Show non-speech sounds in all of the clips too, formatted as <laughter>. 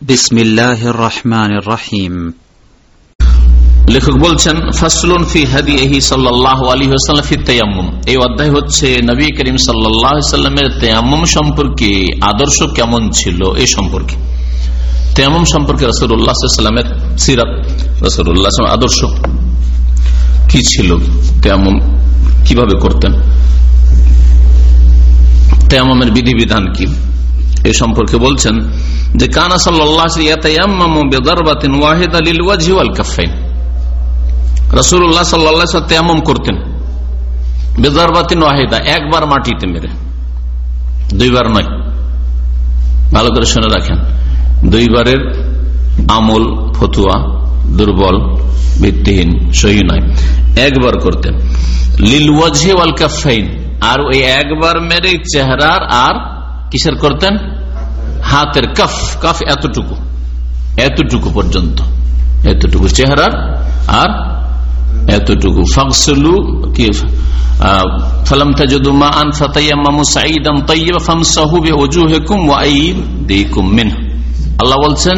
بسم الله الرحمن الرحيم লেখক বলছেন ফাসলুন ফি হাদিহি সাল্লাহ আলী হাসাল্লাম ফি তেয়াম্মুম এই অধ্যায় হচ্ছে নবী করিম সাল্লাহ সাল্লামের তেয়াম্মুম সম্পর্কে আদর্শ কেমন ছিল এই সম্পর্কে তেয়াম্মুম সম্পর্কে রসুল্লাহ সাল্লামের সিরাত রসুল্লাহ আদর্শ কি ছিল তেয়াম্মুম কিভাবে করতেন তেয়াম্মুমের বিধিবিধান কি এ সম্পর্কে বলছেন যে কানা সাল্লাহ ইয়াতায়াম্মামু বিদারবাতিন ওয়াহিদা লিল ওয়াজহি ওয়াল কাফাইন রসুল্লাহ সাল্লা করতেন। ওয়াহিদা, একবার মাটিতে মেরে। দুইবার নয়। ভালো করে রাখেন। দুইবারের আমল, ফতুয়া, দুর্বল, ভিত্তিহীন, সহি নয়। একবার করতেন। লিল কাফাইন আর ওই একবার মেরে চেহারার আর কিসের করতেন? হাতের কাফ কাফ এতটুকু এতটুকু পর্যন্ত, এতটুকু চেহারার আর এতটুকু। ফাকসলু কি আল্লাহ বলছেন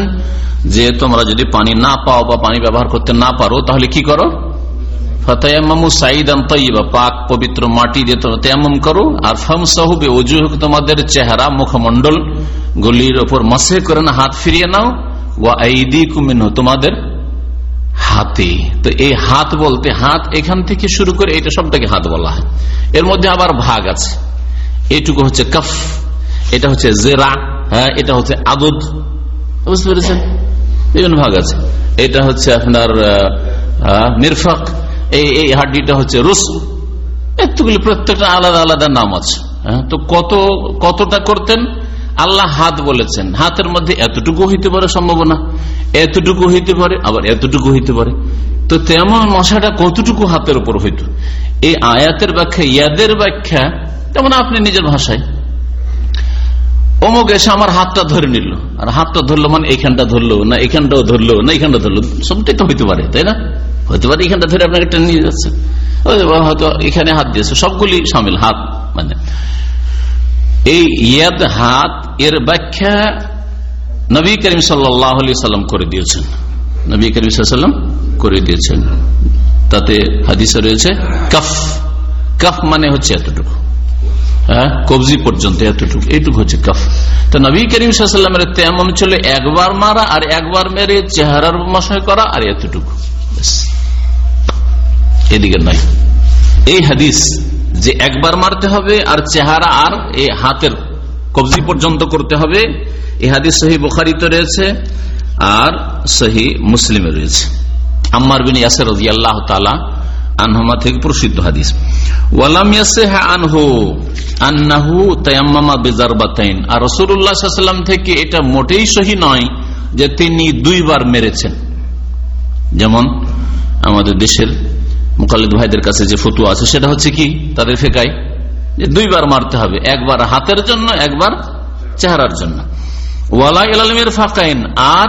যে তোমরা যদি পানি না পাও বা পানি ব্যবহার করতে না পারো, তাহলে কি করো? পাক পবিত্র মাটি দিয়ে তোমরা তায়াম্মুম করো। আর ফামসাহু বিওজুহিকুম, তোমাদের চেহারা মুখমণ্ডল গলির ওপর মাসে করে না, হাত ফিরিয়ে নাও। ওয়া তোমাদের হাতে। তো এই হাত বলতে, হাত এখান থেকে শুরু করে এটা সবটাকে হাত বলা হয়। এর মধ্যে আবার ভাগ আছে। এইটুকু হচ্ছে কফ, এটা হচ্ছে জেরা হ্যাঁ এটা হচ্ছে আদত বুঝতে পেরেছেন? বিভিন্ন ভাগ আছে। এটা হচ্ছে আপনার মিরফাক। এই এই হাড্ডিটা হচ্ছে রুস এতগুলি প্রত্যেকটা আলাদা আলাদা নাম আছে। হ্যাঁ তো কত, কতটা করতেন? আল্লাহ হাত বলেছেন, হাতের মধ্যে এতটুকু হইতে পারে সম্ভাবনা, এতটুকু হইতে পারে, আবার এতটুকু হইতে পারে। তো তেমন মশাটা কতটুকু হাতের উপর হইত? এই আয়াতের ব্যাখ্যা, ইয়াদের ব্যাখ্যা, যেমন আপনি নিজের ভাষায়। অমুক এসে আমার হাতটা ধরে নিল, আর হাতটা ধরলো মানে এইখানটা ধরলো, না এখানটাও ধরলো, না এইখানটা ধরলো, সবটাই তো হইতে পারে, তাই না? হইতে পারে এখানটা ধরে আপনাকে টেনে নিয়ে যাচ্ছে। হয়তো এখানে হাত দিয়েছে, সবগুলি সামিল, হাত মানে। এই ইয়াদ হাত এর ব্যাখ্যা নবী করিম সাল্লাম করে দিয়েছেন। নবী করিম সাল্লাম করে দিয়েছেন। তাতে হাদিসে রয়েছে কফ। কফ মানে হচ্ছে এতটুকু। হ্যাঁ কবজি পর্যন্ত এতটুকু। এইটুকু হচ্ছে কফ। তো নবী করিম সাল্লামের তেমন ছিল একবার মারা আর একবার মেরে চেহারার মশাই করা আর এতটুকু। এদিকে নয়। এই হাদিস যে একবার মারতে হবে আর চেহারা আর এই হাতের কবজি পর্যন্ত করতে হবে। এই হাদিস সহি বোখারিতে রয়েছে আর সহি মুসলিমে রয়েছে। আম্মার বিন ইয়াসের আল্লাহ তালা আনহমা থেকে প্রসিদ্ধ হাদিস। ওয়ালাম আনহু আন্নাহু তায়াম্মামা বেজারবাতাইন। আর রসুল্লাহাম থেকে এটা মোটেই সহি নয় যে তিনি দুইবার মেরেছেন। যেমন আমাদের দেশের মুকালিদ ভাইদের কাছে যে ফতুয়া আছে, সেটা হচ্ছে কি? তাদের ফেকাই যে দুইবার মারতে হবে, একবার হাতের জন্য, একবার চেহারার জন্য। ওয়ালা ইলালমের ফাঁকাইন, আর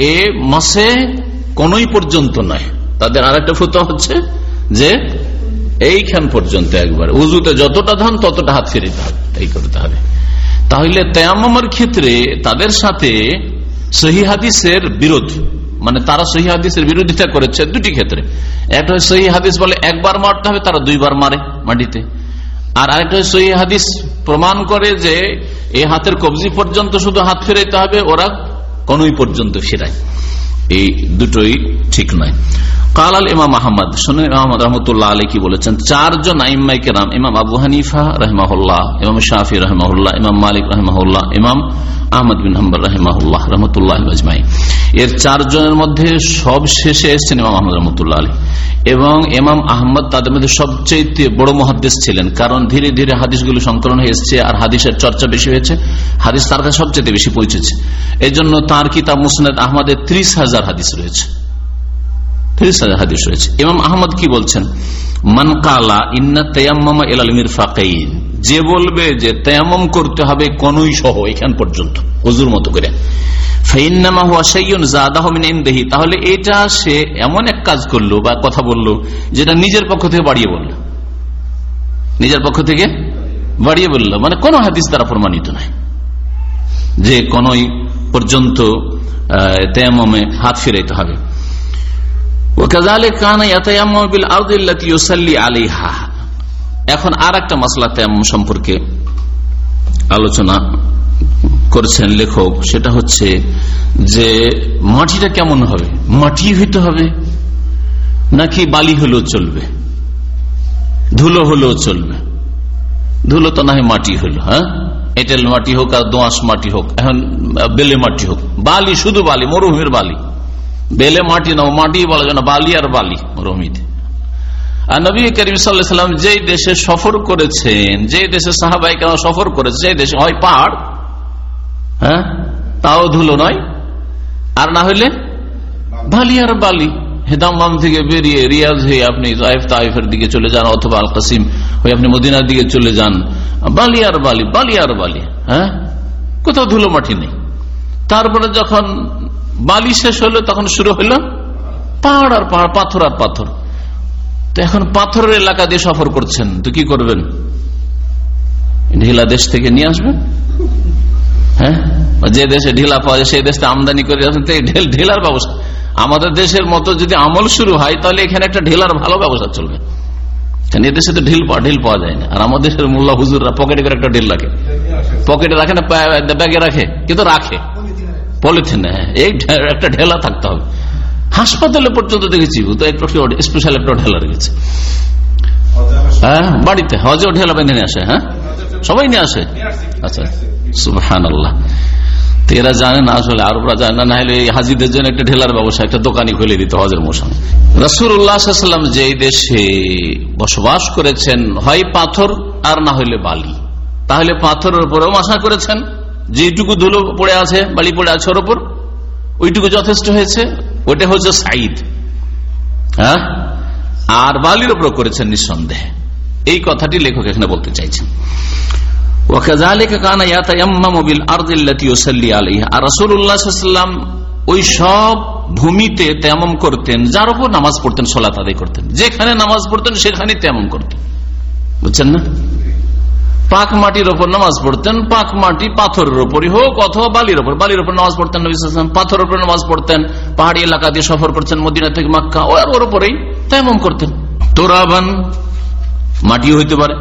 এ মাসে কোনই পর্যন্ত নয়। তাদের আর একটা ফতুয়া হচ্ছে যে এইখান পর্যন্ত একবার। উজুতে যতটা ধান, ততটা হাত ফিরিতে হবে এই করতে হবে। তাহলে তেয়ামের ক্ষেত্রে তাদের সাথে সহি হাদিসের বিরোধ। মানে তারা সহি হাদিসের বিরোধিতা করেছে দুটি ক্ষেত্রে। একটা সহি হাদিস বলে একবার মারতে হবে, তারা দুইবার মারে মাটিতে। আর আরেকটা সহি হাদিস প্রমাণ করে যে এই হাতের কবজি পর্যন্ত শুধু হাত ফেরাইতে হবে, ওরা কোনই পর্যন্ত ফেরায়। এই দুটোই ঠিক নয়। কালাল ইমাম আহমদ শুনে আহমদ রহমতুল্লাহ আলী কি বলেছেন চারজন আইম্মাই কেরাম ইমাম আবু হানিফা রহমাহুল্লাহ ইমাম শাহি রহমাহুল্লাহ ইমাম মালিক রহমাহুল্লাহ ইমাম আহমদ বিন হাম্বর রহমাহুল্লাহ রহমতুল্লাহ আজমাই এর চারজনের মধ্যে সব শেষে এসছেন ইমাম আহমদ রহমতুল্লাহ আলী এবং ইমাম আহমদ তাদের মধ্যে সবচেয়ে বড় মহাদ্দেশ ছিলেন। কারণ ধীরে ধীরে হাদিসগুলো সংকলন হয়ে এসছে আর হাদিসের চর্চা বেশি হয়েছে। হাদিস তার কাছে সবচেয়ে বেশি পৌঁছেছে। এই জন্য তাঁর কিতাব মুসনাদ আহমদের ত্রিশ হাজার হাদিস রয়েছে। হাদিস রয়েছে। আহমদ কি বলছেন? মানকালা ইন্না তেয়াম্মা ফাকাইন যে বলবে যে করতে হবে কনুই সহ এখান পর্যন্ত, হুজুর মতো করে। তাহলে এটা সে এমন এক কাজ করল বা কথা বলল যেটা নিজের পক্ষ থেকে বাড়িয়ে বলল। নিজের পক্ষ থেকে বাড়িয়ে বলল। মানে কোন হাদিস দ্বারা প্রমাণিত নয় যে কোন পর্যন্ত তেমমে হাত ফিরাইতে হবে। এখন আর একটা মাসলা তেমন সম্পর্কে আলোচনা করছেন লেখক, সেটা হচ্ছে যে মাটিটা কেমন হবে? মাটি হইতে হবে নাকি বালি হলেও চলবে? ধুলো হলেও চলবে। ধুলো তো না হয় মাটি হলো হ্যাঁ? এঁটেল মাটি হোক আর দোঁয়াশ মাটি হোক, এখন বেলে মাটি হোক। বালি, শুধু বালি, মরুভূমির বালি। বেলে মাটি না মাটি বলা যায় না বালি আর বালি মরুভূমিতে আর নবী করিম সাল্লাম যে দেশে সফর করেছেন যে দেশে সাহাবাই কেন সফর করেছে সেই দেশে হয় পাহাড় হ্যাঁ তাও ধুলো নয় আর না হইলে বালি আর বালি হেদাম থেকে বেরিয়ে রিয়াজ হয়ে আপনি তাইফের দিকে চলে যান, অথবা আল কাসিম হয়ে আপনি মদিনার দিকে চলে যান। বালি আর বালি বালি আর বালি হ্যাঁ কোথাও ধুলো মাটি নেই। তারপরে যখন বালি শেষ হলো, তখন শুরু হলো পাহাড় আর পাহাড়, পাথর আর পাথর। তো এখন পাথরের এলাকা দিয়ে সফর করছেন, তো কি করবেন? ঢিলা দেশ থেকে নিয়ে আসবেন? হ্যাঁ? যে দেশে ঢিলা পাওয়া যায়, সেই দেশে আমদানি করে ঢিলার ব্যবস্থা। আমাদের দেশের মতো যদি আমল শুরু হয়, তাহলে এখানে একটা ঢিলার ভালো ব্যবস্থা চলবে। এদেশে তো ঢিল ঢিল পাওয়া যায় না। আর আমাদের দেশের মোল্লা হুজুররা পকেটে করে একটা ঢিল রাখে। পকেটে রাখে না ব্যাগে রাখে, কিন্তু রাখে। পলিথিন, এই একটা ঢেলা থাকতে হবে। হাসপাতালে পর্যন্ত দেখেছি স্পেশাল একটা ঢেলা রেখেছে। হ্যাঁ বাড়িতে হজেও ঢেলা বেঁধে নিয়ে আসে হ্যাঁ? সবাই নিয়ে আসে? আচ্ছা সুহান আল্লাহ এরা জানে না আসলে, আরবরা জানে না হলে হাজিদের জন্য একটা ঢেলার ব্যবসা একটা দোকানি খুলে দিতে হজের মৌসুমে। রসুল্লাহাম যে দেশে বসবাস করেছেন, হয় পাথর আর না হইলে বালি। তাহলে পাথরের উপরেও আশা করেছেন। যেটুকু ধুলো পড়ে আছে, বালি পড়ে আছে ওর ওপর, ওইটুকু যথেষ্ট হয়েছে, ওইটা হচ্ছে সাইদ। হ্যাঁ? আর বালির ওপর করেছেন নিঃসন্দেহে। এই কথাটি লেখক এখানে বলতে চাইছেন। ওই সব ভূমিতে করতেন, যার নামাজ পড়তেন করতেন। যেখানে নামাজ পড়তেন সেখানে তেমন করতেন। বুঝছেন না? পাক মাটির ওপর নামাজ পড়তেন, পাক মাটি পাথরের ওপরই হোক অথবা বালির ওপর বালির ওপর নামাজ পড়তেন পাথরের উপর নামাজ পড়তেন, পাহাড়ি এলাকা দিয়ে সফর করছেন মদিনা থেকে মাক্কা ওর ওপরেই তেমন করতেন। তোরাবান, মাটিও হইতে পারে,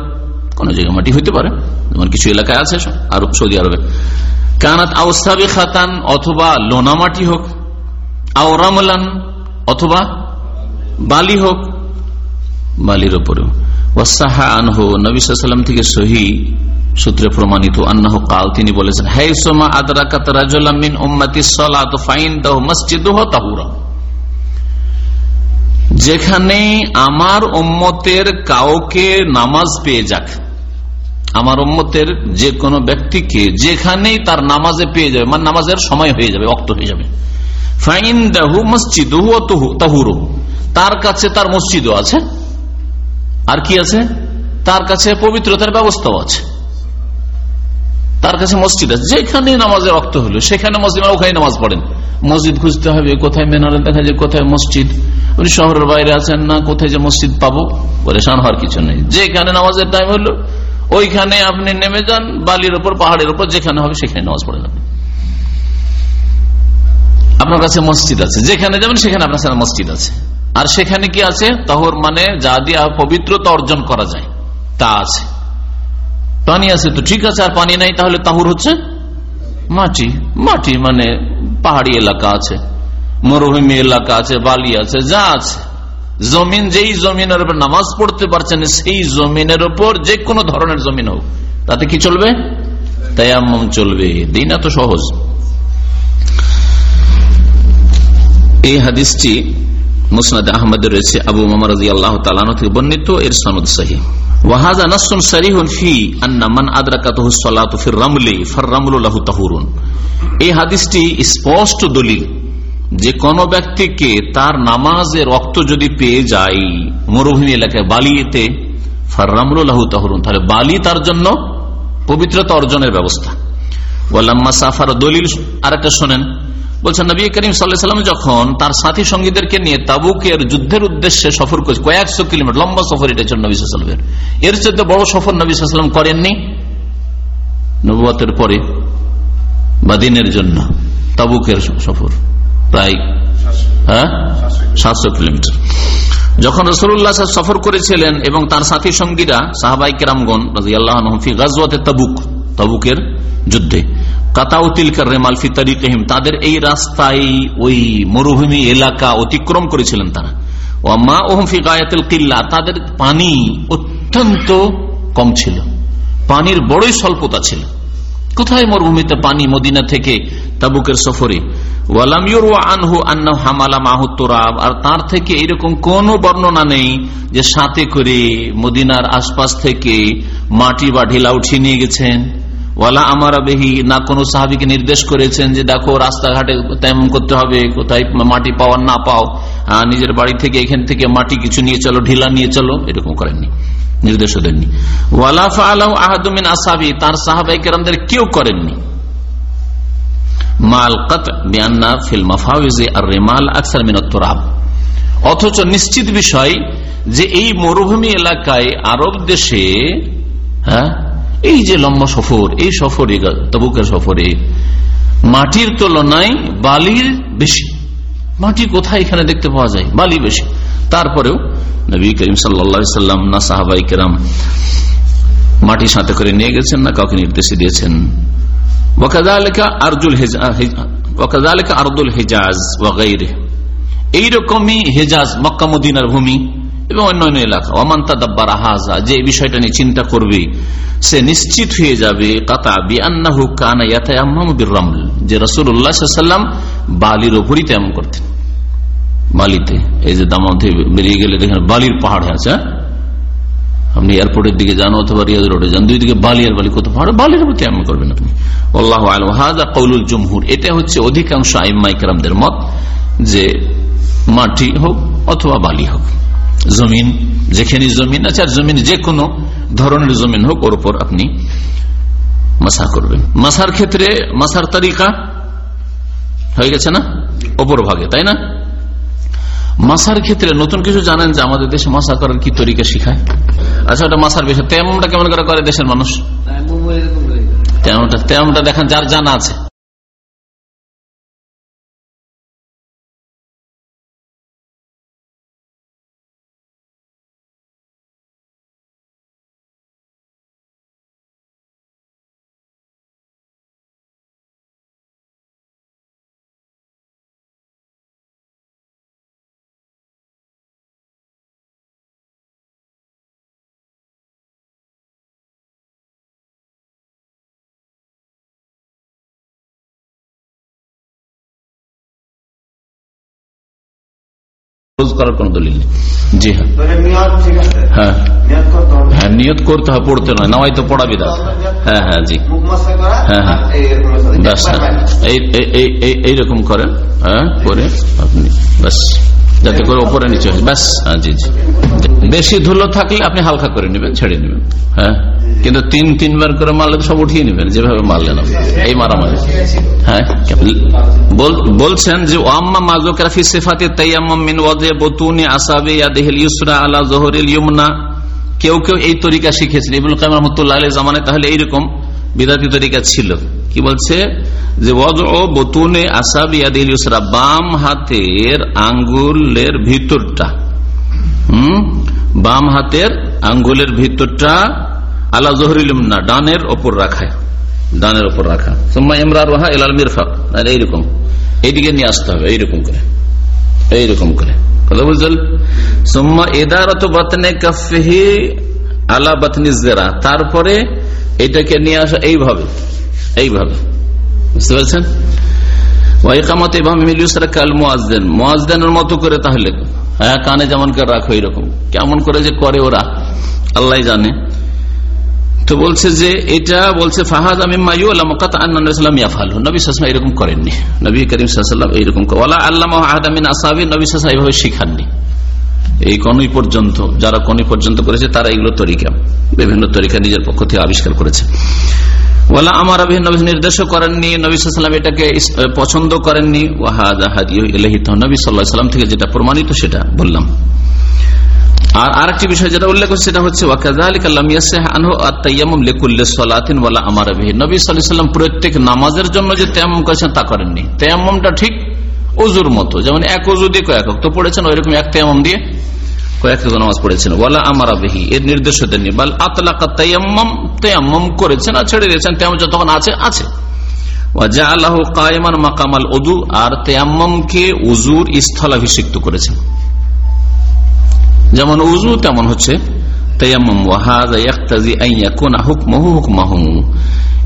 কোন জায়গায় মাটি হইতে পারে, যেমন কিছু এলাকায় আছে আর সৌদি আরবে। কানাত আউসাবি খাতান অথবা লোনা মাটি হোক, আও রামলান অথবা বালি হোক, বালির ওপরেও আনহু থেকে সূত্রে প্রমাণিত কাল, তিনি বলেছেন সালাত ফাইন তাহুরা। যেখানে আমার উম্মতের কাউকে নামাজ পেয়ে যাক, আমার উম্মতের যে কোনো ব্যক্তিকে যেখানেই তার নামাজে পেয়ে যাবে মানে নামাজের সময় হয়ে যাবে, অক্ত হয়ে যাবে। ফাইন দাহু মসজিদ তাহুরু। তার কাছে তার মসজিদও আছে। আর কি আছে? তার কাছে পবিত্রতার ব্যবস্থাও আছে। তার কাছে মসজিদ আছে। যেখানে নামাজের রক্ত হলো, সেখানে মসজিদ ওখানে নামাজ পড়েন। মসজিদ খুঁজতে হবে, কোথায় মেনারে দেখা যায়, কোথায় মসজিদ? উনি শহরের বাইরে আছেন না, কোথায় যে মসজিদ পাবো? পরেশান হওয়ার কিছু নেই। যেখানে নামাজের টাইম হলো, ওইখানে আপনি নেমে যান, বালির ওপর পাহাড়ের ওপর যেখানে হবে সেখানে নামাজ পড়ে যাবেন। আপনার কাছে মসজিদ আছে। যেখানে যাবেন, সেখানে আপনার সাথে মসজিদ আছে। আর সেখানে কি আছে? তহর মানে যা দিয়ে পবিত্রতা অর্জন করা যায়, তা আছে। পানি আছে তো ঠিক আছে, আর পানি নাই, তাহলে তাহুর হচ্ছে মাটি। মাটি মানে পাহাড়ি এলাকা আছে, মরুভূমি এলাকা আছে, বালি আছে, যা আছে। জমিন, যেই জমিনের উপর নামাজ পড়তে পারছেন, সেই জমিনের উপর যে কোনো ধরনের জমিন হোক, তাতে কি চলবে? তায়াম্মম চলবে। দিন এত সহজ। এই হাদিসটি মুসনাদ আহমদ রয়েছে আবু মামার আল্লাহ তালানো থেকে বর্ণিত, এর সনদ সাহি। এই হাদিসটি স্পষ্ট দলিল যে কোন ব্যক্তিকে তার নামাজের রক্ত যদি পেয়ে যায় মরুভূমি এলাকায় বালিতে ফার লাহু তাহুরুন, তাহলে বালি তার জন্য পবিত্রতা অর্জনের ব্যবস্থা। ওয়ালাম্মা সাফার দলিল আরেকটা শোনেন বলছেন, নবী করিম সাল্লাম যখন তার সাথী সঙ্গীদেরকে নিয়ে তাবুকের যুদ্ধের উদ্দেশ্যে সফর করেছে, কয়েকশো কিলোমিটার, লম্বা সফর এটা ছিল নবী সাল্লামের। এর চেয়ে বড় সফর নবী সাল্লাম করেননি নবুয়াতের পরে বা দিনের জন্য, তাবুকের সফর, প্রায় হ্যাঁ সাতশো কিলোমিটার। যখন রসুল্লাহ সফর করেছিলেন এবং তার সাথী সঙ্গীরা সাহাবাই কেরামগন রাজি গাজওয়াতে তাবুক, তাবুকের যুদ্ধে তাদের এই রাস্তায় ওই মরুভূমি এলাকা অতিক্রম করেছিলেন তারা। মা ওহম ফি গায়াতুল কিল্লা, তাদের পানি অত্যন্ত কম ছিল। পানির বড়ই স্বল্পতা ছিল। কোথায় মরুভূমিতে পানি মদিনা থেকে তাবুকের সফরে? আর তার থেকে এরকম কোন বর্ণনা নেই যে সাথে করে মদিনার আশপাশ থেকে মাটি বা ঢিলা উঠিয়ে নিয়ে গেছেন। ওয়ালা আমার বেহি, না কোনো সাহাবিকে নির্দেশ করেছেন যে, দেখো, রাস্তাঘাটে তেমন করতে হবে, কোথায় মাটি পাওয়ার না পাও নিজের বাড়ি থেকে এখান থেকে মাটি কিছু নিয়ে চলো, ঢিলা নিয়ে চলো, এরকম করেননি নির্দেশ দেননি। ওয়ালাফা আলহ আহাদুমিন আসাবি তার সাহাবাই কেরামদের কেউ করেননি। অথচ নিশ্চিত বিষয় যে, এই মরুভূমি এলাকায় আরব দেশে হ্যাঁ এই যে লম্বা সফর, এই সফরে, তবুকের সফরে, মাটির তুলনায় বালির বেশি। মাটি কোথায় এখানে দেখতে পাওয়া যায়? বালি বেশি। তারপরেও নবী করিম সাল্লাম না সাহাবাই কেরাম মাটির সাথে করে নিয়ে গেছেন, না কাউকে নির্দেশে দিয়েছেন। আরদুল হেজাজ এইরকমই হেজাজ মক্কা মদিনার ভূমি। এবং অন্যান্য এলাকা। অমান্তা দাব্বার আহাজা যে বিষয়টা নিয়ে চিন্তা করবে, সে নিশ্চিত হয়ে যাবে, কাতা বিআনাহু কানা ইয়াতায়াম্মামু বিররামল, যে রাসূলুল্লাহ সাল্লাল্লাম বালির উপরই তেমন করতেন। বালিতে, এই যে দামাতে বেরিয়ে গেলে দেখেন বালির পাহাড় আছে হ্যাঁ? আপনি এয়ারপোর্টের দিকে যান অথবা রিয়াজ রোডে যান, দুই দিকে বালি আর বালি, কত পাহাড়, বালির উপর তেমন করবেন আপনি। আল্লাহ আলম। হাজা কৌলুল জমহুর, এটা হচ্ছে অধিকাংশ আইম আইমাইকরামদের মত, যে মাটি হোক অথবা বালি হোক। জমিন যেখানে জমিন আছে আর জমিন যে কোনো ধরনের জমিন হোক ওর উপর আপনি মাসা করবেন। মাসার ক্ষেত্রে মাসার তালিকা হয়ে গেছে না? অপর ভাগে তাই না? মাসার ক্ষেত্রে নতুন কিছু জানেন যে আমাদের দেশে মাসা করার কি তরিকা শিখায়? আচ্ছা ওটা মাসার বিষয়। তেমনটা কেমন করে করে দেশের মানুষ? তেমনটা তেমনটা দেখেন যার জানা আছে। করার কোন দলিল নেই। জি হ্যাঁ। হ্যাঁ। হ্যাঁ নিয়ত করতে হয় পড়তে নয় নামাই তো হ্যাঁ হ্যাঁ জি। হ্যাঁ হ্যাঁ। ব্যাস হ্যাঁ। এইরকম করেন হ্যাঁ করে আপনি ব্যাস। যাতে করে ওপরে নিচে হয়। ব্যাস হ্যাঁ জি জি। বেশি ধুলো থাকলে আপনি হালকা করে নেবেন ছেড়ে নেবেন হ্যাঁ। কিন্তু তিন, তিনবার করে মারলে সব উঠিয়ে নেবেন, যেভাবে মারলেন এই মারামারি। হ্যাঁ? বলছেন যে, ওয়াম্মা মাজোকরাফি সেফাতে তাইয়ামিন ওয়াজে বতুনি আসাবে ইউসরা আলা জহরিল ইউমনা। কেউ কেউ এই তরিকা শিখেছেন। ইবুল কাইম রহমতুল্লাহ জামানে তাহলে এইরকম বিদাতি তরিকা ছিল। কি বলছে? যে বতুনে আসাব ইয়াদিল ইউসরা, বাম হাতের আঙ্গুলের ভিতরটা। হম? বাম হাতের আঙ্গুলের ভিতরটা আলা জহরিল না ডানের ওপর রাখায় ডানের ওপর রাখা। সোম্মা ইমরার রাহা এলাল মিরফাক আর এইরকম। এইদিকে নিয়ে আসতে হবে, এইরকম করে। এইরকম করে। কথা বুঝল সোম্মা এদারত বাতনে কাফেহি আলা বাতনি জেরা তারপরে এটাকে নিয়ে আসা এইভাবে। এইভাবে। বুঝতে পারছেন? কাল মতো করে তাহলে। হ্যাঁ কানে যেমন করে রাখো, এইরকম। কেমন করে যে করে ওরা আল্লাহ জানে। তো বলছে যে এটা বলছে, ফাহাদ আমি এরকম করেননি। নবী করিম এইরকম আল্লাহ আহদামিন আসাবি নবী এইভাবে শিখাননি। এই কনই পর্যন্ত, যারা কনই পর্যন্ত করেছে, তারা এগুলো তরিকা, বিভিন্ন তরিকা নিজের পক্ষ থেকে আবিষ্কার করেছে। ওলা আমার নির্দেশ করেননি। নবী সাল্লাম এটাকে পছন্দ করেননি। ওয়াহাদ নবী সাল্লাহ সাল্লাম থেকে যেটা প্রমাণিত সেটা বললাম। আর আরেকটি বিষয় যেটা উল্লেখ করছে সেটা হচ্ছে নবী প্রত্যেক নামাজের জন্য যে তেমন করেছেন তা করেননি। তেমনটা ঠিক অজুর মতো, যেমন এক উজু দিয়ে কয়েক তো পড়েছেন, ওইরকম এক তেমন দিয়ে কয়েক নামাজ পড়েছেন। ওয়ালা আমার এর নির্দেশ দেননি। বাল আতলাকা তেয়াম্মম করেছেন আর ছেড়ে দিয়েছেন। তেমন যতক্ষণ আছে আছে। মাকামাল আর তেয়াম্মমকে উজুর স্থলাভিষিক্ত করেছেন। যেমন উজু তেমন হচ্ছে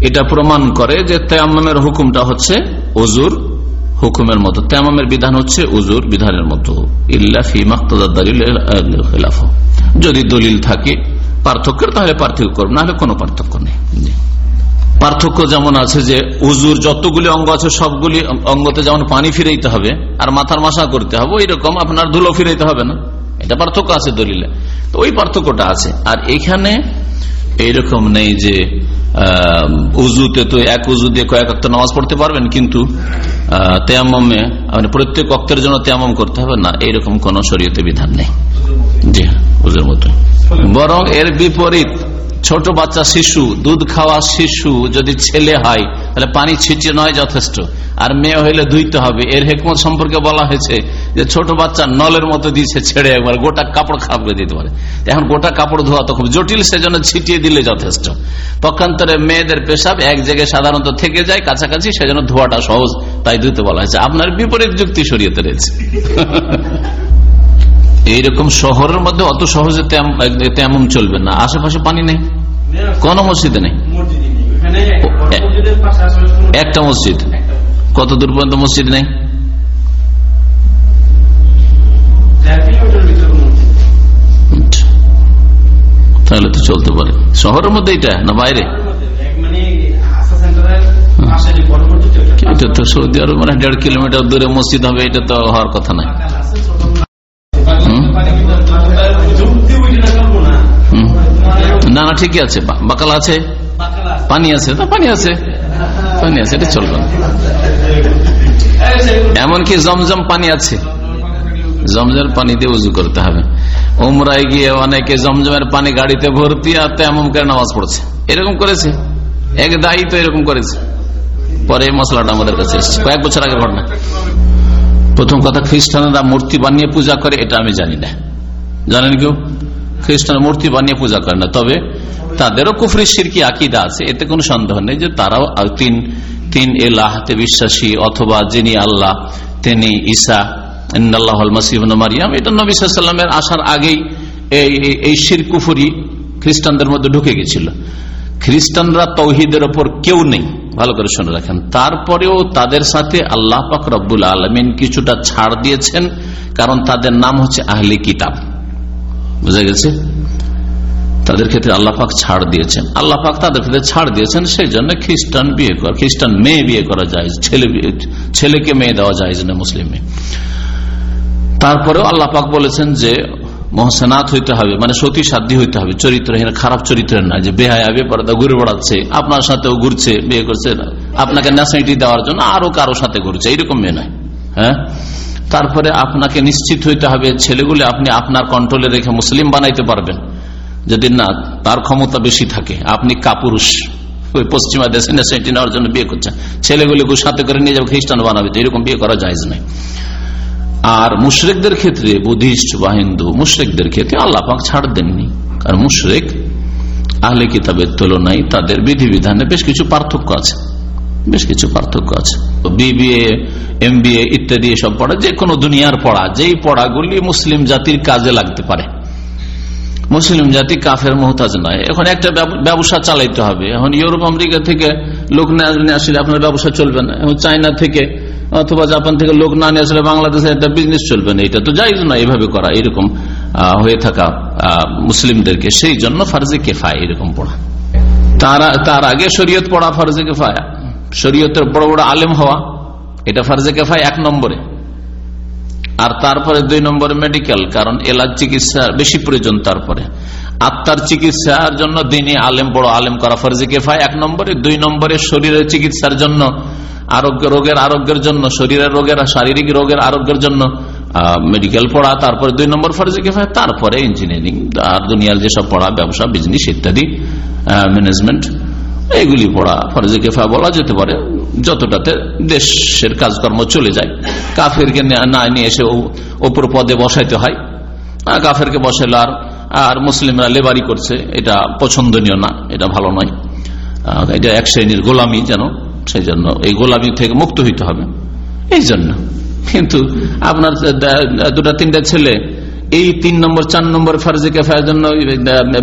এটা প্রমাণ করে যে তেয়ামের হুকুমটা হচ্ছে উজুর হুকুমের মতো। তেমামের বিধান হচ্ছে উজুর বিধানের মতো। যদি দলিল থাকে, পার্থক্যের তাহলে পার্থক্য করবে নাহলে কোনো পার্থক্য নেই। পার্থক্য যেমন আছে যে উজুর যতগুলি অঙ্গ আছে, সবগুলি অঙ্গতে যেমন পানি ফিরাইতে হবে, আর মাথার মাসা করতে হবে ওই রকম আপনার ধুলো ফিরাইতে হবে না। এটা পার্থক্য আছে দলিলে। তো ওই পার্থক্যটা আছে। আর এখানে এইরকম নেই যে উজুতে তো এক উজু দিয়ে কয়েক অক্ত নামাজ পড়তে পারবেন, কিন্তু তেয়ামে মানে প্রত্যেক অক্তের জন্য তেয়ামম করতে হবে না এরকম কোন শরীয়তে বিধান নেই। জি, উজুর মতো বরং এর বিপরীত ছোট বাচ্চা শিশু, দুধ খাওয়া শিশু যদি ছেলে হয়, তাহলে পানি ছিটিয়ে নয় যথেষ্ট। আর মেয়ে হইলে ধুইতে হবে। এর হেকমত সম্পর্কে বলা হয়েছে যে ছোট বাচ্চা নলের মতো দিয়েছে, ছেড়ে একবার গোটা কাপড় খাপড়ে দিতে পারে। এখন গোটা কাপড় ধোয়া তো খুব জটিল, সেজন্য ছিটিয়ে দিলে যথেষ্ট। পক্ষান্তরে মেয়েদের পেশাব এক জায়গায় সাধারণত থেকে যায়, কাছাকাছি সেজন্য ধোয়াটা সহজ, তাই ধুতে বলা হয়েছে। আপনার বিপরীত যুক্তি সরিয়েতে রয়েছে <laughs> এইরকম শহরের মধ্যে অত সহজে তেমন চলবে না। আশেপাশে পানি নেই। কোন মসজিদে নেই। একটা মসজিদ। কত দূর পর্যন্ত মসজিদ নেই? তাহলে তো চলতে পারে। শহরের মধ্যে এটা না বাইরে? এটা তো সৌদি আরব মানে দেড় কিলোমিটার দূরে মসজিদ হবে, এটা তো হওয়ার কথা নাই। না না ঠিকই আছে বাকাল আছে? পানি আছে, তো পানি আছে। পানি আছে, এটা চলবে না। এমনকি জমজম পানি আছে। জমজমের পানি দিয়ে উজু করতে হবে। উমরায় গিয়ে অনেকে জমজমের পানি গাড়িতে ভর্তি আর তেমন করে নামাজ পড়ছে। এরকম করেছে। এক দায়ী তো এরকম করেছে। পরে মশলাটা আমাদের কাছে এসছে। কয়েক বছর আগে ঘটনা। প্রথম কথা, খ্রিস্টানরা মূর্তি বানিয়ে পূজা করে, এটা আমি জানি না। জানেন কেউ? খ্রিস্টান মূর্তি বানিয়ে পূজা করে না। তবে তাদেরও কুফরি, সিরকি আকিদা আছে। এতে কোনো সন্দেহ নেই যে তারাও তিন তিন এলাহাতে বিশ্বাসী অথবা যিনি আল্লাহ, তিনি ঈসা মারিয়াম। আসার আগেই এই শির কুফুরি খ্রিস্টানদের মধ্যে ঢুকে খ্রিস্টানরা তৌহিদের ওপর কেউ নেই। ভালো করে শুনে রাখেন। তারপরেও তাদের সাথে আল্লাহ পাক রব্বুল আলমিন কিছুটা ছাড় দিয়েছেন, কারণ তাদের নাম হচ্ছে আহলি কিতাব। বুঝা গেছে? তাদের ক্ষেত্রে আল্লাহ পাক ছাড় দিয়েছেন। আল্লাহ পাক তাদের ক্ষেত্রে ছাড় দিয়েছেন, সেই জন্য খ্রিস্টান বিয়ে করা খ্রিস্টান মেয়ে বিয়ে করা যায় ছেলে ছেলেকে মেয়ে দেওয়া যায় না মুসলিম। মেয়ে তারপরেও আল্লাহ পাক বলেছেন যে মহসেনাথ হইতে হবে মানে সতী সাধ্যী হইতে হবে। চরিত্রহীন, খারাপ চরিত্রের না যে, বেহায়া, বেপরদা ঘুরে বেড়াচ্ছে, আপনার সাথেও ঘুরছে, বিয়ে করছে, আপনাকে ন্যাশনালিটি দেওয়ার জন্য আরও কারও সাথে ঘুরছে, এইরকম মেয়ে নয়। হ্যাঁ? তারপরে আপনাকে নিশ্চিত হইতে হবে, ছেলেগুলি আপনি আপনার কন্ট্রোলে রেখে মুসলিম বানাইতে পারবেন। যদি না, তার ক্ষমতা বেশি থাকে। আপনি কাপুরুষ। ওই পশ্চিমা দেশে ন্যাশনালিটি নেওয়ার জন্য বিয়ে করছেন। ছেলেগুলিকে সাথে করে নিয়ে যাবে, খ্রিস্টান বানাবে। এরকম বিয়ে করা যায় নাই। আর মুশরেকদের ক্ষেত্রে, বুদ্ধিস্ট বা হিন্দু, মুশরেকদের ক্ষেত্রে আল্লাহ পাক ছাড় দেননি। কারণ মুশরেক আহলে কিতাবের তুলনায় তাদের বিধিবিধানে বেশ কিছু পার্থক্য আছে। বেশ কিছু পার্থক্য আছে। বিবিএ এম ইত্যাদি এসব পড়া যে কোনো দুনিয়ার পড়া, যেই পড়াগুলি মুসলিম জাতির কাজে লাগতে পারে। মুসলিম জাতি কাফের মোহতাজ নয়। এখন একটা ব্যবসা চালাইতে হবে। এখন ইউরোপ, আমেরিকা থেকে লোক না আসলে আপনার ব্যবসা চলবে না। এখন চায়না থেকে অথবা জাপান থেকে লোক না নিয়ে আসলে বাংলাদেশে একটা বিজনেস চলবে না। এটা তো যাইজ না এইভাবে করা, এরকম হয়ে থাকা মুসলিমদেরকে। সেই জন্য ফার্জে কেফায় এরকম পড়া। তার আগে শরীয়ত পড়া ফার্জে কেফায়া। শরীয়তের বড় বড় আলেম হওয়া, এটা ফার্জে কেফায় এক নম্বরে। আর তারপরে দুই নম্বরে মেডিকেল, কারণ এলাজ চিকিৎসা বেশি প্রয়োজন তারপরে। আত্মার চিকিৎসার জন্য দিনই আলেম, বড় আলেম করা ফরজে কেফায় এক নম্বরে। দুই নম্বরে শরীরের চিকিৎসার জন্য, আরোগ্য, রোগের আরোগ্যের জন্য, শরীরের রোগের, শারীরিক রোগের আরোগ্যের জন্য মেডিকেল পড়া, তারপরে দুই নম্বর ফরজে কেফায়, তারপরে ইঞ্জিনিয়ারিং আর দুনিয়ার যেসব পড়া, ব্যবসা বিজনেস ইত্যাদি ম্যানেজমেন্ট এগুলি পড়া ফরজে কেফা বলা যেতে পারে। যতটাতে দেশের কাজকর্ম চলে যায়। কাফেরকে না নিয়ে এসে ওপর পদে বসাইতে হয়। কাফেরকে বসাইল আর আর মুসলিমরা লেবারি করছে। এটা পছন্দনীয় না, এটা ভালো নয়। এটা এক শ্রেণির গোলামি যেন সেই জন্য এই গোলামি থেকে মুক্ত হইতে হবে। এই জন্য কিন্তু আপনার দুটা তিনটা ছেলে, এই তিন নম্বর, চার নম্বর ফার্জে কেফায়ের জন্য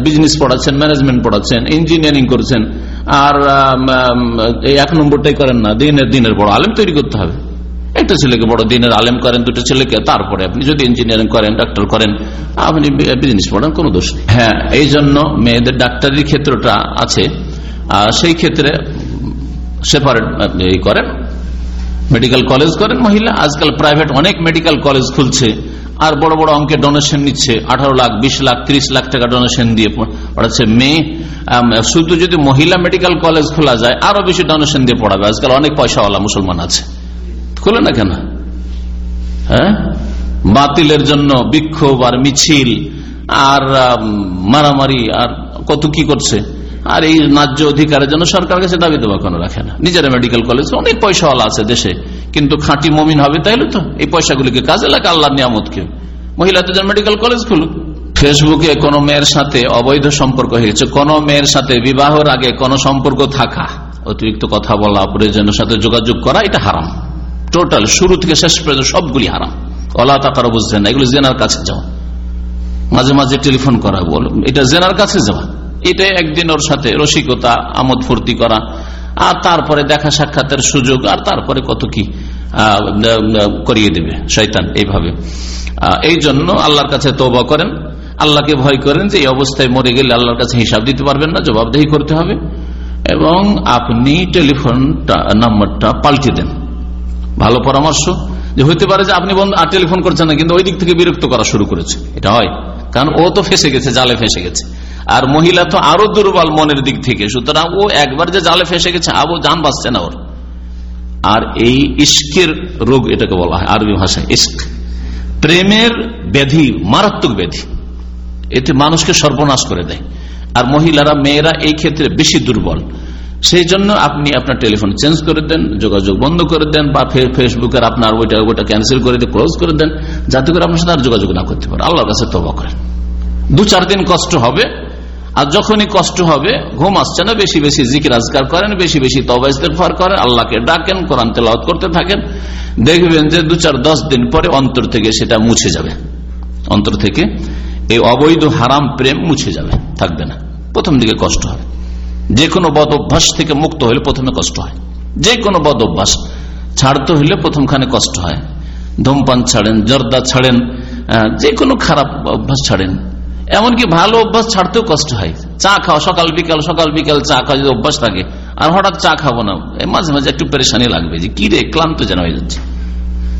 বিজনেস পড়াচ্ছেন ম্যানেজমেন্ট পড়াচ্ছেন ইঞ্জিনিয়ারিং করছেন। আর এক নম্বরটাই করেন না, দিনের দিনের বড় আলেম তৈরি করতে হবে। একটা ছেলেকে বড় দিনের আলেম করেন, দুটো ছেলেকে, তারপরে আপনি যদি ইঞ্জিনিয়ারিং করেন ডাক্তার করেন, আপনি বিজনেস পড়েন কোনো দোষ নেই। হ্যাঁ এই জন্য মেয়েদের ডাক্তারির ক্ষেত্রটা আছে সেই ক্ষেত্রে সেপারেট করেন মেডিকেল কলেজ করেন মহিলা, আজকাল প্রাইভেট অনেক মেডিকেল কলেজ খুলছে। আর বড় বড় অঙ্কে ডোনেশন নিচ্ছে, আঠারো লাখ, বিশ লাখ, ত্রিশ লাখ টাকা ডোনেশন দিয়ে পড়াচ্ছে মেয়ে। শুধু যদি মহিলা মেডিকেল কলেজ খোলা যায়, আরও বেশি ডোনেশন দিয়ে পড়াবে। আজকাল অনেক পয়সাওয়ালা মুসলমান আছে। খুলে না কেন? হ্যাঁ? বাতিলের জন্য বিক্ষোভ আর মিছিল আর মারামারি আর কত কি করছে? আর এই ন্যায্য অধিকারের জন্য সরকার কাছে দাবি দেওয়া কোনো রাখে না? নিজেরা মেডিকেল কলেজ অনেক পয়সাওয়ালা আছে দেশে। কিন্তু খাঁটি মমিন হবে তাইলে তো। এই পয়সাগুলিকে কাজে লাগে আল্লাহ নিয়ামতকে। মহিলাদের জন্য মেডিকেল কলেজ খুলুক। ফেসবুকে কোন মেয়ের সাথে অবৈধ সম্পর্ক হয়েছে। কোন মেয়ের সাথে বিবাহের আগে কোন সম্পর্ক থাকা, অতিরিক্ত কথা বলা প্রয়োজনের সাথে যোগাযোগ করা, এটা হারাম। টোটাল শুরু থেকে শেষ পর্যন্ত সবগুলি হারাম। অলা তাকারও বুঝছেন না এগুলো জেনার কাছে যাওয়া। মাঝে মাঝে টেলিফোন করা বল, এটা জেনার কাছে যাওয়া। এটা একদিন ওর সাথে রসিকতা, আমোদ ফুর্তি করা আর তারপরে দেখা সাক্ষাতের সুযোগ, আর তারপরে কত কি করিয়ে দেবে শৈতান এইভাবে। এই জন্য আল্লাহর কাছে তৌবা করেন। আল্লাহকে ভয় করেন যে এই অবস্থায় মরে গেলে আল্লাহর কাছে হিসাব দিতে পারবেন না, জবাবদেহি করতে হবে। এবং আপনি টেলিফোনটা, নাম্বারটা পাল্টে দেন। ভালো পরামর্শ। যে হইতে পারে যে আপনি টেলিফোন করছেন না, কিন্তু ওই দিক থেকে বিরক্ত করা শুরু করেছে। এটা হয়। কারণ ও তো ফেসে গেছে, জালে ফেসে গেছে। আর মহিলা তো আরও দুর্বল মনের দিক থেকে। সুতরাং ও একবার যে জালে ফেসে গেছে, আবু জান বাঁচছে না ওর। আর এই ইস্কের রোগ এটাকে বলা হয় আরবি ভাষায় ইস্ক প্রেমের ব্যাধি, মারাত্মক ব্যাধি। এতে মানুষকে সর্বনাশ করে দেয়। আর মহিলারা, মেয়েরা এই ক্ষেত্রে বেশি দুর্বল। সেই জন্য আপনি আপনার টেলিফোন চেঞ্জ করে দেন, যোগাযোগ বন্ধ করে দেন, বা ফেসবুকের আপনার ওইটা ওইটা ক্যান্সেল করে দিয়ে ক্লোজ করে দেন, যাতে করে আপনার সাথে আর যোগাযোগ না করতে পারে। আল্লাহর কাছে তবা করেন। দু চার দিন কষ্ট হবে আর যখনই কষ্ট হবে, ঘুম আসছে না, বেশি বেশি জিকির আজকার করেন, বেশি বেশি তবা ইস্তেফার করেন, আল্লাহকে ডাকেন, কোরআন তেলাওয়াত করতে থাকেন। দেখবেন যে দু চার দশ দিন পরে অন্তর থেকে সেটা মুছে যাবে। অন্তর থেকে এই অবৈধ হারাম প্রেম মুছে যাবে, থাকবে না। প্রথম দিকে কষ্ট হবে। যে কোনো বদ অভ্যাস থেকে মুক্ত হলে প্রথমে কষ্ট হয়। যে কোনো বদ অভ্যাস ছাড়তে হলে প্রথমখানে কষ্ট হয়। ধূমপান ছাড়েন, জর্দা ছাড়েন যে কোনো খারাপ অভ্যাস ছাড়েন এমনকি ভালো অভ্যাস ছাড়তেও কষ্ট হয়। চা খাওয়া সকাল, বিকাল সকাল, বিকাল চা খাওয়া যদি অভ্যাস থাকে। আর হঠাৎ চা খাব না মাঝে মাঝে একটু পেরেশানি লাগবে যে কি রে, ক্লান্ত যেন হয়ে যাচ্ছে।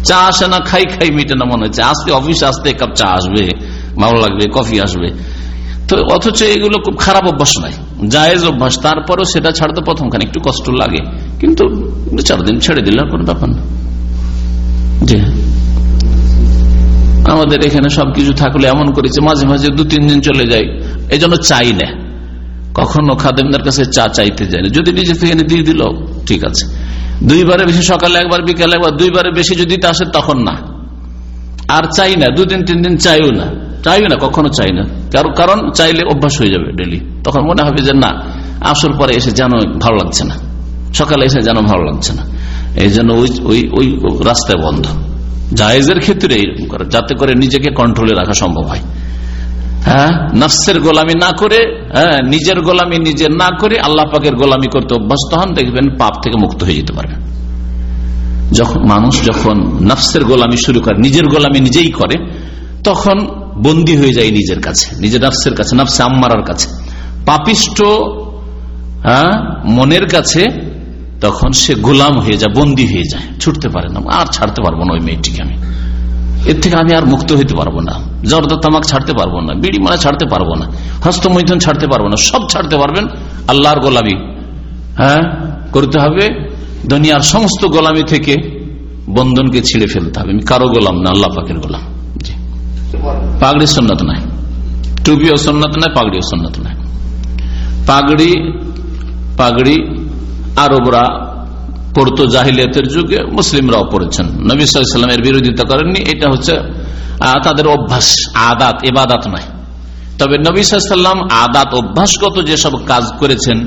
চা আসে না, খাই খাই, মিটে না মনে হচ্ছে। আসতে অফিসে, আসতে কাপ চা আসবে, ভালো লাগবে, কফি আসবে। তো অথচ এগুলো খুব খারাপ অভ্যাস নয়। জায়েজ অভ্যাস, তারপরেও সেটা ছাড়তে প্রথমখানে একটু কষ্ট লাগে। কিন্তু চার দিন ছেড়ে দিলে কোনো ব্যাপার না। আমাদের এখানে সবকিছু থাকলে এমন করেছে, মাঝে মাঝে দু, তিন দিন চলে যায়। এই জন্য চাই না। কখনো খাদেমদের কাছে চা চাইতে যায় না। যদি নিজে থেকে দিয়ে দিল, ঠিক আছে। দুইবারে বেশি সকালে একবার, বিকালে একবার, দুইবারে বেশি যদি আসে তখন না। আর চাই না দুদিন তিন দিন চাইও না। চাইও না, কখনো চাই না। কারণ চাইলে অভ্যাস হয়ে যাবে ডেলি তখন মনে হবে যে না আসল পরে এসে যেন ভালো লাগছে না। সকালে এসে যেন ভালো লাগছে না। এই জন্য ওই ওই ওই রাস্তায় বন্ধ। জায়েজের ক্ষেত্রে যাতে করে নিজেকে কন্ট্রোলে রাখা সম্ভব হয়। হ্যাঁ? নফসের গোলামি না করে হ্যাঁ নিজের গোলামি নিজের না করে আল্লাহ পাকের গোলামি করতে অভ্যস্ত হন, দেখবেন পাপ থেকে মুক্ত হয়ে যেতে পারবেন। যখন মানুষ যখন নফসের গোলামি শুরু করে, নিজের গোলামি নিজেই করে, তখন বন্দী হয়ে যায় নিজের কাছে, নিজের নফসের কাছে, নফসে আম্মারার কাছে। পাপিষ্ট হ্যাঁ মনের কাছে তখন সে গোলাম হয়ে যায়, বন্দী হয়ে যায়, ছুটতে পারে না, আর ছাড়তে পারব না ওই মেয়েটিকে আমি। এর থেকে আমি আর মুক্ত হইতে পারব না। জর্দ তামাক ছাড়তে পারব না, বিড়ি মারা ছাড়তে পারব না হস্তমৈথন ছাড়তে পারব না, সব ছাড়তে পারবেন। আল্লাহর গোলামি হ্যাঁ করতে হবে। দুনিয়ার সমস্ত গোলামি থেকে বন্ধনকে ছিঁড়ে ফেলতে হবে। আমি কারও গোলাম না, আল্লাহ পাকের গোলাম। পাগড়ি সন্ন্যত নাই। টুপিও সন্ন্যত নাই, পাগড়িও সন্ন্যত নাই। পাগড়ি পাগড়ি আরবরা, পড়তো জাহিলিয়াতের যুগে, মুসলিমরাও পড়েছেন। নবী সাল্লামের বিরোধিতা করেননি, এটা হচ্ছে তাদের অভ্যাস, আদাত এবাদাত নয়। তবে নবী সাল্লাম আদাত, অভ্যাসগত যেসব কাজ করেছেন,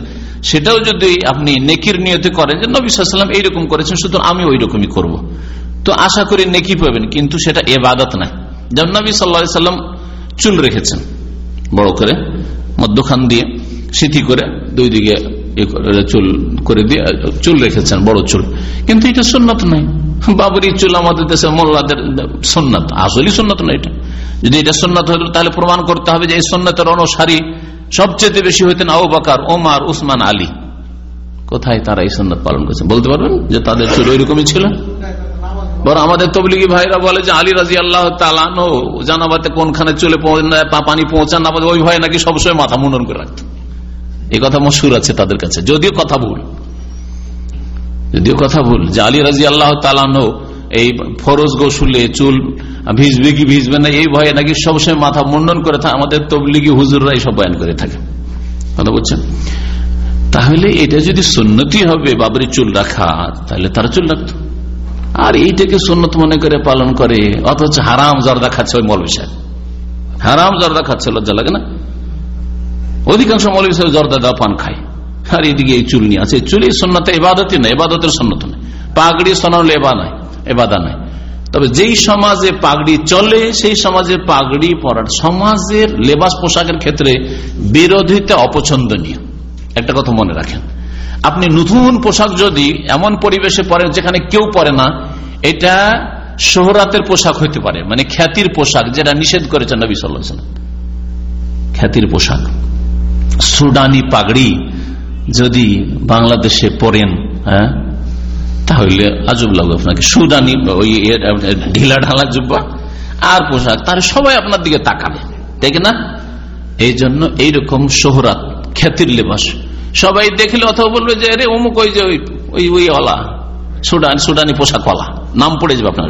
সেটাও যদি আপনি নেকির নিয়তে করেন, যে নবী সাল্লাম এইরকম করেছেন, সুতরাং আমি ওই রকমই করব। তো আশা করি নেকি পাবেন, কিন্তু সেটা এবাদত নাই যেমন নবী সাল্লা সাল্লাম চুল রেখেছেন, বড় করে, মধ্যখান দিয়ে, সিথি করে, দুই দিকে চুল করে দিয়ে, চুল রেখেছেন, বড় চুল। কিন্তু এটা সুন্নত নাই। বাবরি চুল আমাদের দেশে মোল্লাদের সুন্নত আসলে সুন্নত না এটা। যদি এটা সুন্নত হইল, তাহলে প্রমাণ করতে হবে যে এই সুন্নতের অনুসারী সবচেয়ে বেশি হইতেন বাকার ওমার উসমান, আলী। কোথায় তারা এই সন্ন্যত পালন করছেন? বলতে পারবেন যে তাদের চুল ওইরকমই ছিল? বরং আমাদের তবলিগি ভাইরা বলে যে আলী রাজি আল্লাহ জানাবাতে কোনখানে চলে পানি পৌঁছান না ওই ভয় নাকি সবসময় মাথা মুন্ডন করে রাখতেন। এই কথা মশুর আছে তাদের কাছে। যদিও কথা ভুল। যদিও কথা ভুল। যে আলী রাজি আল্লাহ এই ফরজ গোসুলে চুল ভিজবে কি ভিজবে না, এই ভয়ে নাকি সবসময় মাথা মুন্ডন করে থাকে আমাদের তবলিগি হুজুররা এইসব বয়ান করে থাকে। কথা বলছেন? তাহলে এটা যদি সুন্নতি হবে বাবরি চুল রাখা, তাহলে তারা চুল রাখতো। আর এইটাকে সুন্নত মনে করে পালন করে, অথচ হারাম জর্দা খাচ্ছে ওই মৌলবী সাহেব। হারাম জর্দা খাচ্ছে, লজ্জা লাগে না? অধিকাংশ মৌলবী সাহেব জর্দা দা পান খায়। আর এইদিকে এই চুল নিয়ে আছে চুল সন্ন্যত, এবাদতই নয়, এবাদতের সন্ন্যত নয়। পাগড়ি সোনাল এবা নয়, এবাদা নয়। তবে যেই সমাজে পাগড়ি চলে, সেই সমাজে পাগড়ি পরার, সমাজের লেবাস পোশাকের ক্ষেত্রে বিরোধিতা অপছন্দনীয়। একটা কথা মনে রাখেন। আপনি নতুন পোশাক যদি এমন পরিবেশে পরেন যেখানে কেউ পরে না, এটা সোহরাতের পোশাক হইতে পারে। মানে খ্যাতির পোশাক, যেটা নিষেধ করেছেন নবী সাল্লাম খ্যাতির পোশাক। সুডানি পাগড়ি যদি বাংলাদেশে পরেন হ্যাঁ তাহলে আজব লাগবে আপনাকে। সুদানি, ওই ঢিলা ঢালা জুব্বা আর পোশাক তার সবাই আপনার দিকে তাকাবে, তাই না? এই জন্য এইরকম সোহরাত, খ্যাতির লেবাস। সবাই দেখলে অথবা বলবে যে রে অমুক ওই যে, ওই ওই অলা সুডান সুডানি পোশাক অলা নাম পড়ে যাবে আপনার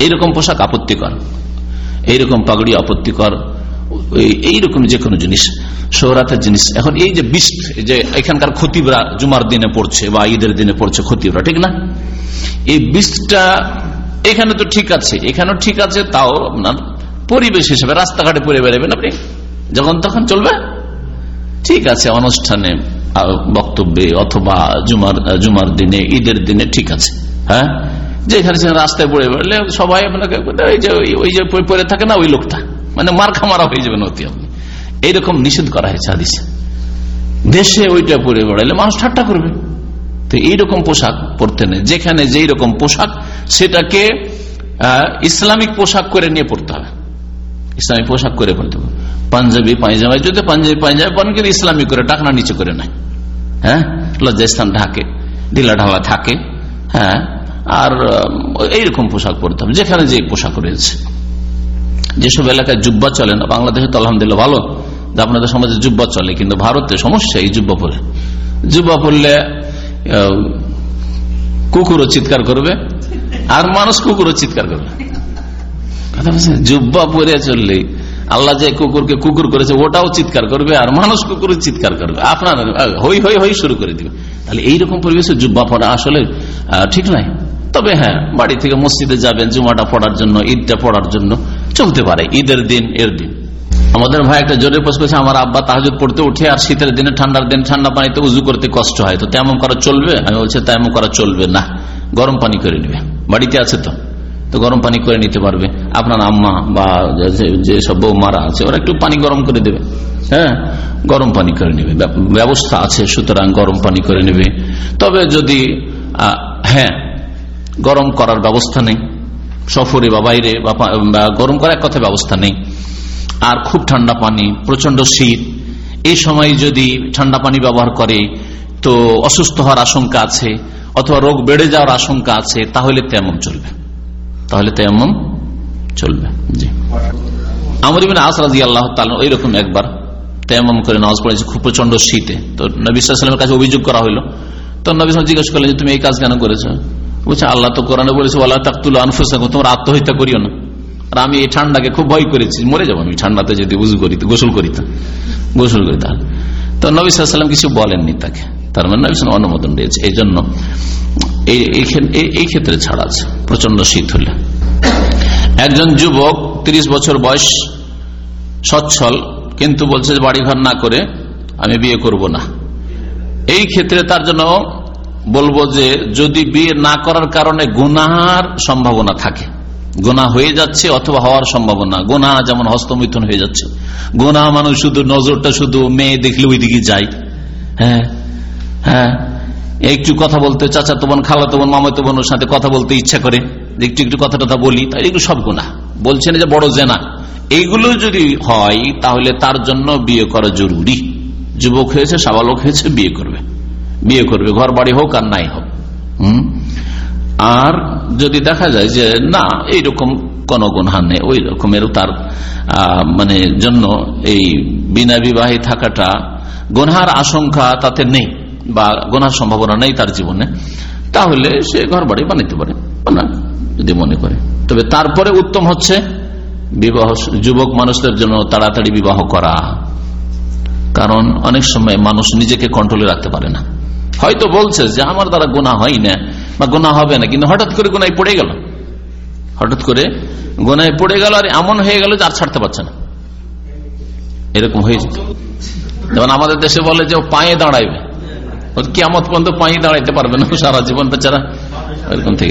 এইরকম পোশাক আপত্তিকর। এইরকম পাগড়ি আপত্তিকর। এইরকম যে কোনো জিনিস। সৌরাতের জিনিস। এখন এই যে বিষ যে এখানকার খতিবরা জুমার দিনে পড়ছে বা ঈদের দিনে পড়ছে খতিবরা, ঠিক না? এই বিষটা এখানে তো ঠিক আছে। এখানেও ঠিক আছে, তাও আপনার পরিবেশ হিসেবে, রাস্তাঘাটে পরে বেরোবেন আপনি। যখন তখন চলবে। ঠিক আছে, অনুষ্ঠানে বক্তব্যে অথবা জুমার জুমার দিনে, ঈদের দিনে ঠিক আছে। হ্যাঁ? যেখানে রাস্তায় পড়ে বেরোলে সবাই আপনাকে ওই যে ওই যে পরে থাকে না, ওই লোকটা। মানে মার খামারা হয়ে যাবেন অতি আপনি। এইরকম নিষেধ করা হয়েছে হাদিসে। দেশে ওইটা পরে বেড়াইলে মানুষ ঠাট্টা করবে। তো এইরকম পোশাক পরতে নেই। যেখানে যেই রকম পোশাক, সেটাকে ইসলামিক পোশাক করে নিয়ে পড়তে হবে। ইসলামিক পোশাক করে পড়তে হবে। পাঞ্জাবি পায়জামায় যদি পাঞ্জাবি, পায়জামা পরেন কিন্তু ইসলামিক করে টাকনা নিচে করে নাই হ্যাঁ? লজ্জাস্থান ঢাকে ঢিলা ঢালা থাকে। হ্যাঁ? আর এইরকম পোশাক পরতে হবে। যেখানে যে পোশাক রয়েছে। যেসব এলাকায় জুব্বা চলে না, বাংলাদেশে তো আলহামদুলিল্লাহ ভালো। আপনাদের সমাজে জুব্বা চলে, কিন্তু ভারতে সমস্যা এই জুব্বা পরে জুব্বা পড়লে কুকুরও চিৎকার করবে, আর মানুষ কুকুরও চিৎকার করবে। কথা বলছেন? জুব্বা পরে চললে, আল্লাহ যে কুকুরকে কুকুর করেছে, ওটাও চিৎকার করবে, আর মানুষ কুকুর চিৎকার করবে। আপনার হই হই হই শুরু করে দিবে। তাহলে এইরকম পরিবেশে জুব্বা পড়া আসলে ঠিক নয়। তবে হ্যাঁ বাড়ি থেকে মসজিদে যাবেন, জুমাটা পড়ার জন্য, ঈদটা পড়ার জন্য, চলতে পারে। ঈদের দিন, এর দিন। আমাদের ভাই একটা জোরে পোষ করেছে, আমার আব্বা তাহাজুদ পড়তে উঠে আর শীতের দিনে ঠান্ডার দিন, ঠান্ডা পানিতে উজু করতে কষ্ট হয়, তো তেমন করা চলবে? আমি বলছি তেমন করা চলবে না, গরম পানি করে নেবে। বাড়িতে আছে তো তো গরম পানি করে নিতে পারবে। আপনার আম্মা বা যে সব বৌমারা আছে, ওরা একটু পানি গরম করে দেবে। হ্যাঁ গরম পানি করে নেবে। ব্যবস্থা আছে, সুতরাং গরম পানি করে নেবে। তবে যদি হ্যাঁ গরম করার ব্যবস্থা নেই, সফরে বা বাইরে বা গরম করার কথা ব্যবস্থা নেই। আর খুব ঠান্ডা পানি প্রচণ্ড শীত। এই সময় যদি ঠান্ডা পানি ব্যবহার করে, তো অসুস্থ হওয়ার আশঙ্কা আছে, অথবা রোগ বেড়ে যাওয়ার আশঙ্কা আছে, তাহলে তেমন চলবে। তাহলে তেমন চলবে, জি। আমর ইবিন আসরাজি আল্লাহ ওইরকম একবার তেমন করে নামাজ পড়েছে, খুব প্রচণ্ড শীতে। তো নবী সাল্লামের কাছে অভিযোগ করা হইল। তো নবী জিজ্ঞেস করলেন যে, তুমি এই কাজ কেন করেছ? বলছে, আল্লাহ তো কোরআনে বলেছে আল্লাহ তাকতুল আনফুসাকে তোমার আত্মহত্যা করিও না। আর আমি এই ঠান্ডাকে খুব ভয় করেছি। মরে যাব আমি ঠান্ডাতে যদি উজু করি গোসল করিতাম গোসল করি তাহলে। তো নবী সাল্লাম কিছু বলেননি তাকে। তার মানে নবী অনুমোদন দিয়েছে। এই জন্য এই ক্ষেত্রে ছাড়া আছে। প্রচণ্ড শীত হলে। একজন যুবক ৩০ বছর বয়স, সচ্ছল, কিন্তু বলছে বাড়িঘর না করে আমি বিয়ে করব না। এই ক্ষেত্রে তার জন্য বলব যে যদি বিয়ে না করার কারণে গুনার সম্ভাবনা থাকে গোনা হয়ে যাচ্ছে অথবা হওয়ার সম্ভাবনা। গোনা যেমন হস্তমিথন হয়ে যাচ্ছে। গোনা মানুষ শুধু নজরটা শুধু মেয়ে দেখলে ওই দিকে যায়। হ্যাঁ হ্যাঁ। একটু কথা বলতে, চাচা তোমার খালা তোমার মামা তোমার সাথে কথা বলতে ইচ্ছা করে। একটু একটু কথা টথা বলি তাই এগুলো সব গুণা বলছেন যে বড় জেনা। এইগুলো যদি হয়, তাহলে তার জন্য বিয়ে করা জরুরি। যুবক হয়েছে, সাবালক হয়েছে, বিয়ে করবে। বিয়ে করবে ঘর বাড়ি হোক আর নাই হোক। হম? আর যদি দেখা যায় যে, না, এইরকম কোন গুণা নেই, ওই রকমের তার মানে জন্য এই বিনা বিবাহে থাকাটা গুনহার আশঙ্কা তাতে নেই বা গোনার সম্ভাবনা নেই তার জীবনে, তাহলে সে ঘর বাড়ি বানাইতে পারে যদি মনে করে। তবে তারপরে উত্তম হচ্ছে বিবাহ, যুবক মানুষদের জন্য তাড়াতাড়ি বিবাহ করা। কারণ অনেক সময় মানুষ নিজেকে কন্ট্রোলে রাখতে পারে না। হয়তো বলছে যে, আমার দ্বারা গোনা হয় না বা গোনা হবে না। কিন্তু হঠাৎ করে গোনায় পড়ে গেল। হঠাৎ করে গোনায় পড়ে গেল আর এমন হয়ে গেল যে আর ছাড়তে পারছে না। এরকম হয়েছে যেমন আমাদের দেশে বলে যে পায়ে দাঁড়াইবে। কেমত পর্যন্ত পায়ে দাঁড়াইতে পারবে না। সারা জীবন বেচারা। এরকম থেকে